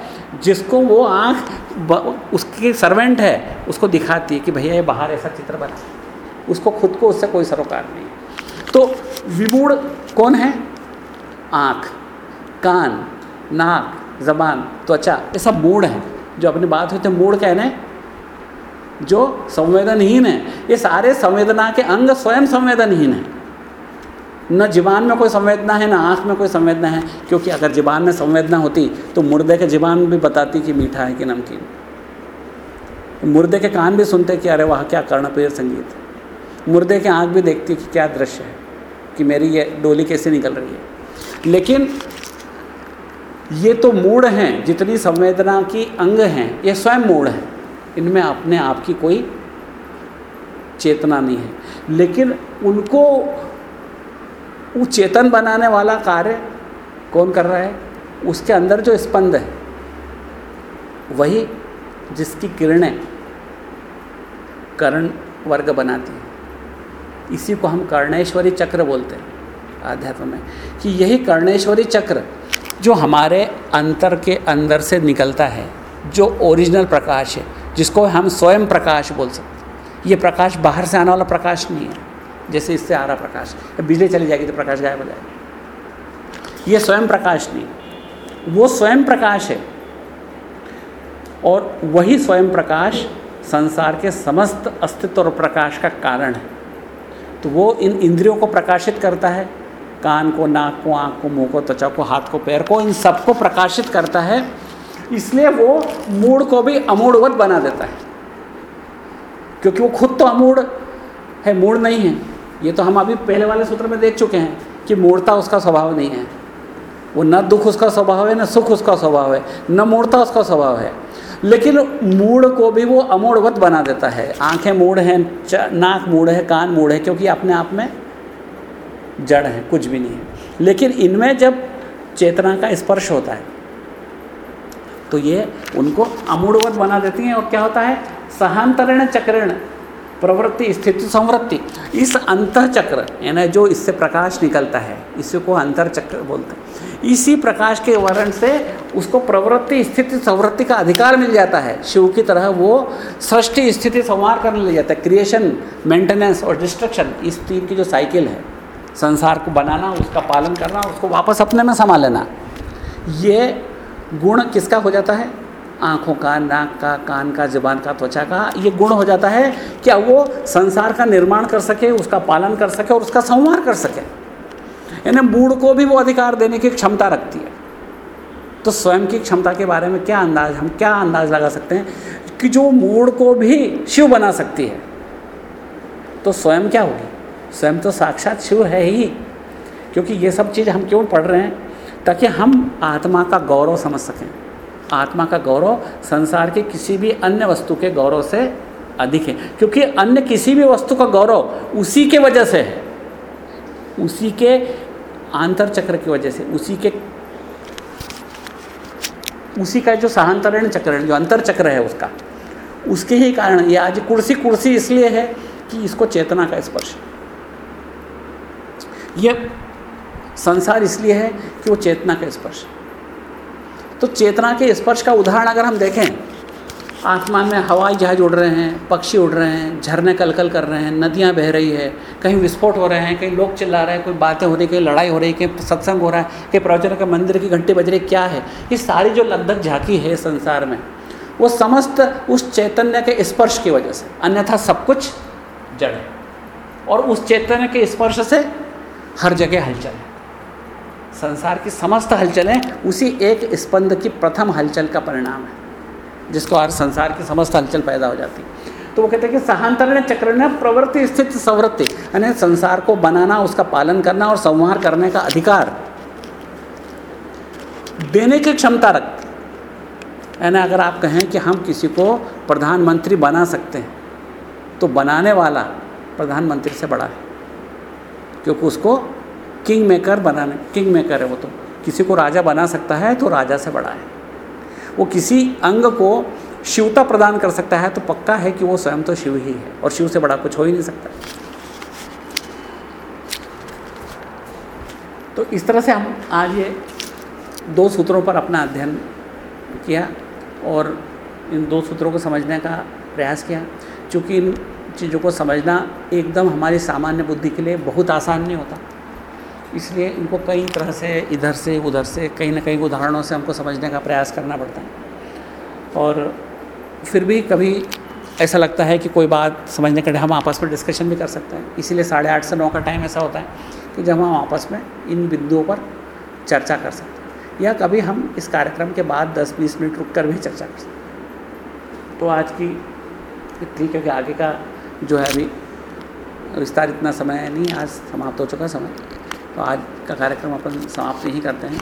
जिसको वो आँख उसकी सर्वेंट है, उसको दिखाती है कि भैया ये बाहर ऐसा चित्र बना उसको खुद को उससे कोई सरोकार नहीं तो विमूढ़ कौन है? आँख, कान, नाक, जबान, त्वचा, ये सब मूड हैं। जो अपनी बात होते मूड कहने, जो संवेदनहीन है। ये सारे संवेदना के अंग स्वयं संवेदनहीन है। न जीवान में कोई संवेदना है, ना आँख में कोई संवेदना है, क्योंकि अगर जीवान में संवेदना होती तो मुर्दे के जीवान भी बताती कि मीठा है कि नमकीन। मुर्दे के कान भी सुनते कि अरे वहाँ, क्या कर्णप्रिय संगीत। मुर्दे के आँख भी देखती कि क्या दृश्य है, कि मेरी ये डोली कैसे निकल रही है। लेकिन ये तो मूड हैं, जितनी संवेदना की अंग हैं, ये स्वयं मूड हैं। इनमें अपने आप की कोई चेतना नहीं है। लेकिन उनको वो चेतन बनाने वाला कार्य कौन कर रहा है? उसके अंदर जो स्पंद है, वही जिसकी किरणें कर्ण वर्ग बनाती है। इसी को हम कर्णेश्वरी चक्र बोलते हैं आध्यात्म में, कि यही कर्णेश्वरी चक्र जो हमारे अंतर के अंदर से निकलता है, जो ओरिजिनल प्रकाश है, जिसको हम स्वयं प्रकाश बोल सकते ये प्रकाश बाहर से आने वाला प्रकाश नहीं है। जैसे इससे आ रहा प्रकाश। बिजली चली जाएगी तो प्रकाश गायब हो जाएगा। ये स्वयं प्रकाश नहीं, वो स्वयं प्रकाश है। और वही स्वयं प्रकाश संसार के समस्त अस्तित्व और प्रकाश का कारण है। तो वो इन इंद्रियों को प्रकाशित करता है। कान को, नाक को, आँख को, मुँह को, त्वचा को, हाथ को, पैर को, इन सबको प्रकाशित करता है। इसलिए वो मूड को भी अमूढ़वत बना देता है। क्योंकि वो खुद तो अमूढ़ है, मूड नहीं है। ये तो हम अभी पहले वाले सूत्र में देख चुके हैं कि मूर्ता उसका स्वभाव नहीं है। वो न दुख उसका स्वभाव है, न सुख उसका स्वभाव है, न मूर्ता उसका स्वभाव है। लेकिन मूड को भी वो अमूढ़वत बना देता है। आँखें मूड हैं नाक मूड है, कान मूड है, क्योंकि अपने आप में जड़ है, कुछ भी नहीं है। लेकिन इनमें जब चेतना का स्पर्श होता है तो ये उनको अमूढ़वत बना देती हैं और क्या होता है? सहांतरण चक्रण। प्रवृत्ति, स्थिति, संवृत्ति। इस अंतर चक्र यानी जो इससे प्रकाश निकलता है, इसी को अंतर चक्र बोलते हैं। इसी प्रकाश के वर्ण से उसको प्रवृत्ति, स्थिति, संवृत्ति का अधिकार मिल जाता है। शिव की तरह वो सृष्टि, स्थिति संवार करने लग जाता है। क्रिएशन मेंटेनेंस और डिस्ट्रक्शन इस तीन की जो साइकिल है, संसार को बनाना, उसका पालन करना, उसको वापस अपने में समा लेना ये गुण किसका हो जाता है? आँखों का, नाक का, कान का, जबान का, त्वचा का, ये गुण हो जाता है। क्या वो संसार का निर्माण कर सके, उसका पालन कर सके और उसका संहार कर सके? यानी मूड को भी वो अधिकार देने की क्षमता रखती है। तो स्वयं की क्षमता के बारे में क्या अंदाज, हम क्या अंदाज लगा सकते हैं कि जो मूड को भी शिव बना सकती है? तो स्वयं क्या होगी? स्वयं तो साक्षात शिव है ही। क्योंकि ये सब चीज़ हम क्यों पढ़ रहे हैं? ताकि हम आत्मा का गौरव समझ सकें। आत्मा का गौरव संसार के किसी भी अन्य वस्तु के गौरव से अधिक है। क्योंकि अन्य किसी भी वस्तु का गौरव उसी के वजह से है। उसी के आंतर चक्र की वजह से, उसी के उसी का जो सहांतरण चक्र है, जो अंतर चक्र है उसका, उसके ही कारण ये आज कुर्सी कुर्सी इसलिए है कि इसको चेतना का स्पर्श। ये संसार इसलिए है कि वो चेतना का स्पर्श। तो चेतना के स्पर्श का उदाहरण अगर हम देखें, आसमान में हवाई जहाज़ उड़ रहे हैं, पक्षी उड़ रहे हैं, झरने कलकल कर रहे हैं, नदियाँ बह रही है, कहीं विस्फोट हो रहे हैं, कहीं लोग चिल्ला रहे हैं, कोई बातें हो रही कहीं लड़ाई हो रही कहीं सत्संग हो रहा है कहीं प्रवचन के मंदिर की घंटी बज रही क्या है? ये सारी जो लगभग झांकी है संसार में, वो समस्त उस चैतन्य के स्पर्श की वजह से, अन्यथा सब कुछ जड़ है। और उस चैतन्य के स्पर्श से हर जगह हलचल है। संसार की समस्त हलचलें, उसी एक स्पंद की प्रथम हलचल का परिणाम है, जिसको हर संसार की समस्त हलचल पैदा हो जाती तो वो कहते हैं कि सहांतरण चक्र ने प्रवृत्ति स्थित संवृत्ति, यानी संसार को बनाना, उसका पालन करना और संहार करने का अधिकार देने की क्षमता रखती यानी अगर आप कहें कि हम किसी को प्रधानमंत्री बना सकते हैं तो बनाने वाला प्रधानमंत्री से बड़ा है, क्योंकि उसको किंग मेकर बनाने किंग मेकर है वो तो। किसी को राजा बना सकता है तो राजा से बड़ा है। वो किसी अंग को शिवता प्रदान कर सकता है तो पक्का है कि वो स्वयं तो शिव ही है और शिव से बड़ा कुछ हो ही नहीं सकता। तो इस तरह से हम आज ये दो सूत्रों पर अपना अध्ययन किया और इन दो सूत्रों को समझने का प्रयास किया। क्योंकि इन चीज़ों को समझना एकदम हमारी सामान्य बुद्धि के लिए बहुत आसान नहीं होता। इसलिए इनको कई तरह से इधर से, उधर से, कहीं ना कहीं उदाहरणों से हमको समझने का प्रयास करना पड़ता है। और फिर भी कभी ऐसा लगता है कि कोई बात समझने के लिए हम आपस में डिस्कशन भी कर सकते हैं। इसीलिए साढ़े आठ से नौ का टाइम ऐसा होता है कि जब हम आपस में इन बिंदुओं पर चर्चा कर सकते हैं। या कभी हम इस कार्यक्रम के बाद दस बीस मिनट रुक कर भी चर्चा कर सकते हैं। तो आज की इतनी क्योंकि आगे का जो है अभी विस्तार इतना समय नहीं, आज समाप्त हो चुका समय। तो आज का कार्यक्रम अपन समाप्त ही करते हैं।